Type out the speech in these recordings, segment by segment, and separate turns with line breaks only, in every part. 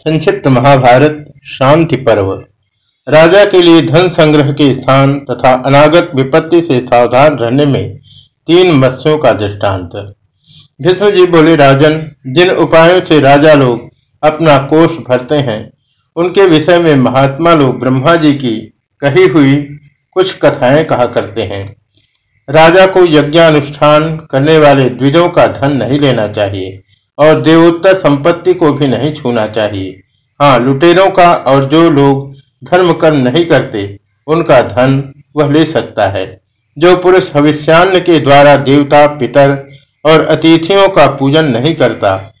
संक्षिप्त महाभारत, शांति पर्व। राजा के लिए धन संग्रह के स्थान तथा अनागत विपत्ति से सावधान रहने में तीन मत्स्यों का दृष्टांत। भीष्म जी बोले, राजन, जिन उपायों से राजा लोग अपना कोष भरते हैं, उनके विषय में महात्मा लोग ब्रह्मा जी की कही हुई कुछ कथाएँ कहा करते हैं। राजा को यज्ञानुष्ठान करने वाले द्विजों का धन नहीं लेना चाहिए। और देवोत्तर संपत्ति को भी नहीं छूना चाहिए। हाँ लुटेरों का और जो लोग धर्म कर्म नहीं करते, उनका धन वह ले सकता है। जो पुरुष भविष्यान्न के द्वारा देवता, पितर और अतिथियों का पूजन नहीं करता,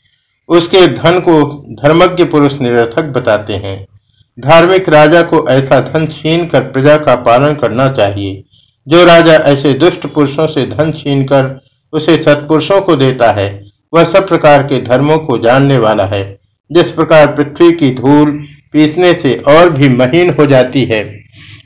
उसके धन को धर्मज्ञ पुरुष निरर्थक बताते हैं। धार्मिक राजा को ऐसा धन छीन कर प्रजा का पालन करना चाहिए। जो राजा ऐसे दुष्ट पुरुषों से धन छीन कर उसे सत्पुरुषों को देता है वह सब प्रकार के धर्मों को जानने वाला है। जिस प्रकार पृथ्वी की धूल पीसने से और भी महीन हो जाती है,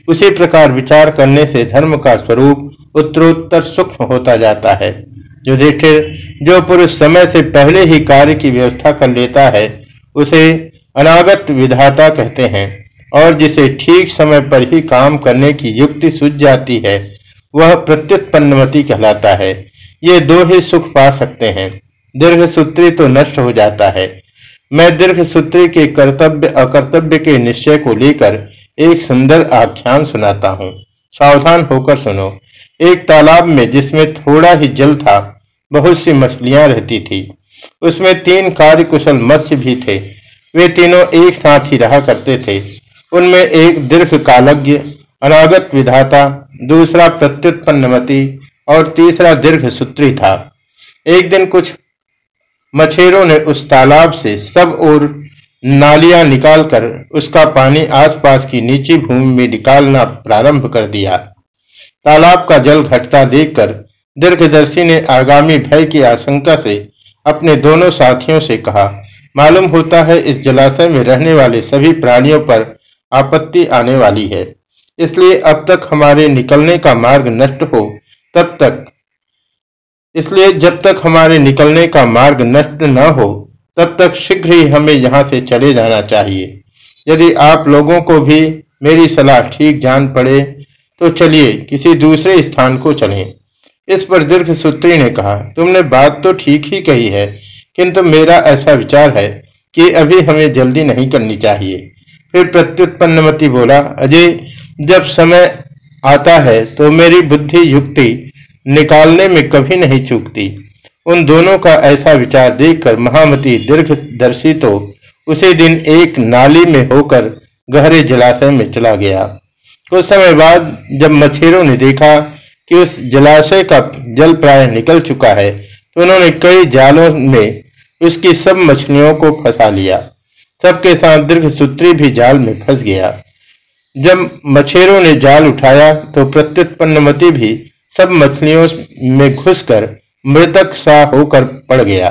उसी प्रकार विचार करने से धर्म का स्वरूप उत्तरोत्तर सूक्ष्म होता जाता है। युधिष्ठिर, जो पुरुष समय से पहले ही कार्य की व्यवस्था कर लेता है, उसे अनागत विधाता कहते हैं, और जिसे ठीक समय पर ही काम करने की युक्ति सूझ जाती है, वह प्रत्युत्पन्नमति कहलाता है। ये दो ही सुख पा सकते हैं। दीर्घ सूत्री तो नष्ट हो जाता है। मैं दीर्घ सूत्री के कर्तव्य, अकर्तव्य के निश्चय को लेकर एक सुंदर आख्यान सुनाता हूँ। सावधान होकर सुनो। एक तालाब में जिसमें थोड़ा ही जल था, बहुत सी मछलियाँ रहती थी। उसमें तीन कार्य कुशल मत्स्य भी थे। वे तीनों एक साथ ही रहा करते थे। उनमें एक दीर्घ कालज्ञ, अनागत विधाता, दूसरा प्रत्युत्पन्नमति और तीसरा दीर्घ सूत्री था। एक दिन कुछ मछेरों ने उस तालाब से सब ओर नालियाँ निकालकर उसका पानी आसपास की नीची भूमि में निकालना प्रारंभ कर दिया। तालाब का जल घटता देखकर दीर्घदर्शी ने आगामी भय की आशंका से अपने दोनों साथियों से कहा, मालूम होता है इस जलाशय में रहने वाले सभी प्राणियों पर आपत्ति आने वाली है। इसलिए अब तक हमारे निकलने का मार्ग नष्ट हो, तब तक इसलिए जब तक हमारे निकलने का मार्ग नष्ट न हो, तब तक शीघ्र ही हमें यहाँ से चले जाना चाहिए। यदि आप लोगों को भी मेरी सलाह ठीक जान पड़े तो चलिए किसी दूसरे स्थान को चलें। इस पर दीर्घ सूत्री ने कहा, तुमने बात तो ठीक ही कही है, किंतु मेरा ऐसा विचार है कि अभी हमें जल्दी नहीं करनी चाहिए। फिर प्रत्युत्पन्नमति बोला, अजय, जब समय आता है तो मेरी बुद्धि युक्ति निकालने में कभी नहीं चूकती। उन दोनों का ऐसा विचार देखकर महामती दीर्घदर्शी तो उसी दिन एक नाली में होकर गहरे जलाशय में चला गया। कुछ समय बाद जब मछेरों ने देखा कि उस जलाशय का जल प्राय निकल चुका है तो उन्होंने कई जालों में उसकी सब मछलियों को फंसा लिया। सबके साथ दीर्घ सूत्री भी जाल में फंस गया। जब मछेरों ने जाल उठाया तो प्रत्युत्पन्नमति भी सब मछलियों में घुसकर मृतक सा होकर पड़ गया।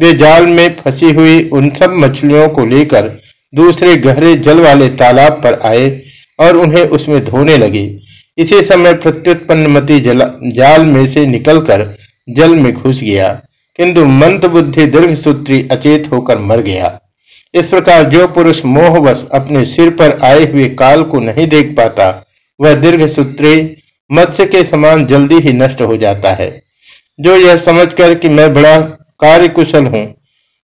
वे जाल में फंसी हुई उन सब मछलियों को लेकर दूसरे गहरे जल वाले तालाब पर आए और उन्हें उसमें धोने लगे। इसी समय प्रत्युत्पन्नमती जाल में से निकलकर जल में घुस गया। किंतु मंद बुद्धि दीर्घ सूत्री अचेत होकर मर गया। इस प्रकार जो पुरुष मोहवश अपने सिर पर आए हुए काल को नहीं देख पाता, वह दीर्घ सूत्री मत्स्य के समान जल्दी ही नष्ट हो जाता है। जो यह समझकर कि मैं बड़ा कार्य कुशल हूँ,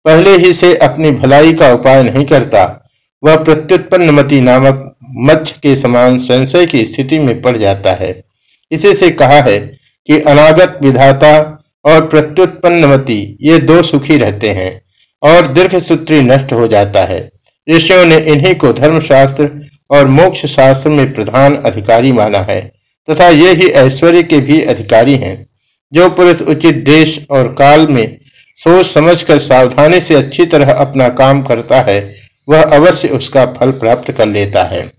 पहले ही से अपनी भलाई का उपाय नहीं करता, वह प्रत्युत्पन्नमति नामक मत्स्य के समान संशय की स्थिति में पड़ जाता है। इसी से कहा है कि अनागत विधाता और प्रत्युत्पन्न प्रत्युत्पन्नमति ये दो सुखी रहते हैं और दीर्घ सूत्री नष्ट हो जाता है। ऋषियों ने इन्हीं को धर्मशास्त्र और मोक्ष शास्त्र में प्रधान अधिकारी माना है। तथा ये ही ऐश्वर्य के भी अधिकारी हैं, जो पुरुष उचित देश और काल में सोच समझकर सावधानी से अच्छी तरह अपना काम करता है, वह अवश्य उसका फल प्राप्त कर लेता है।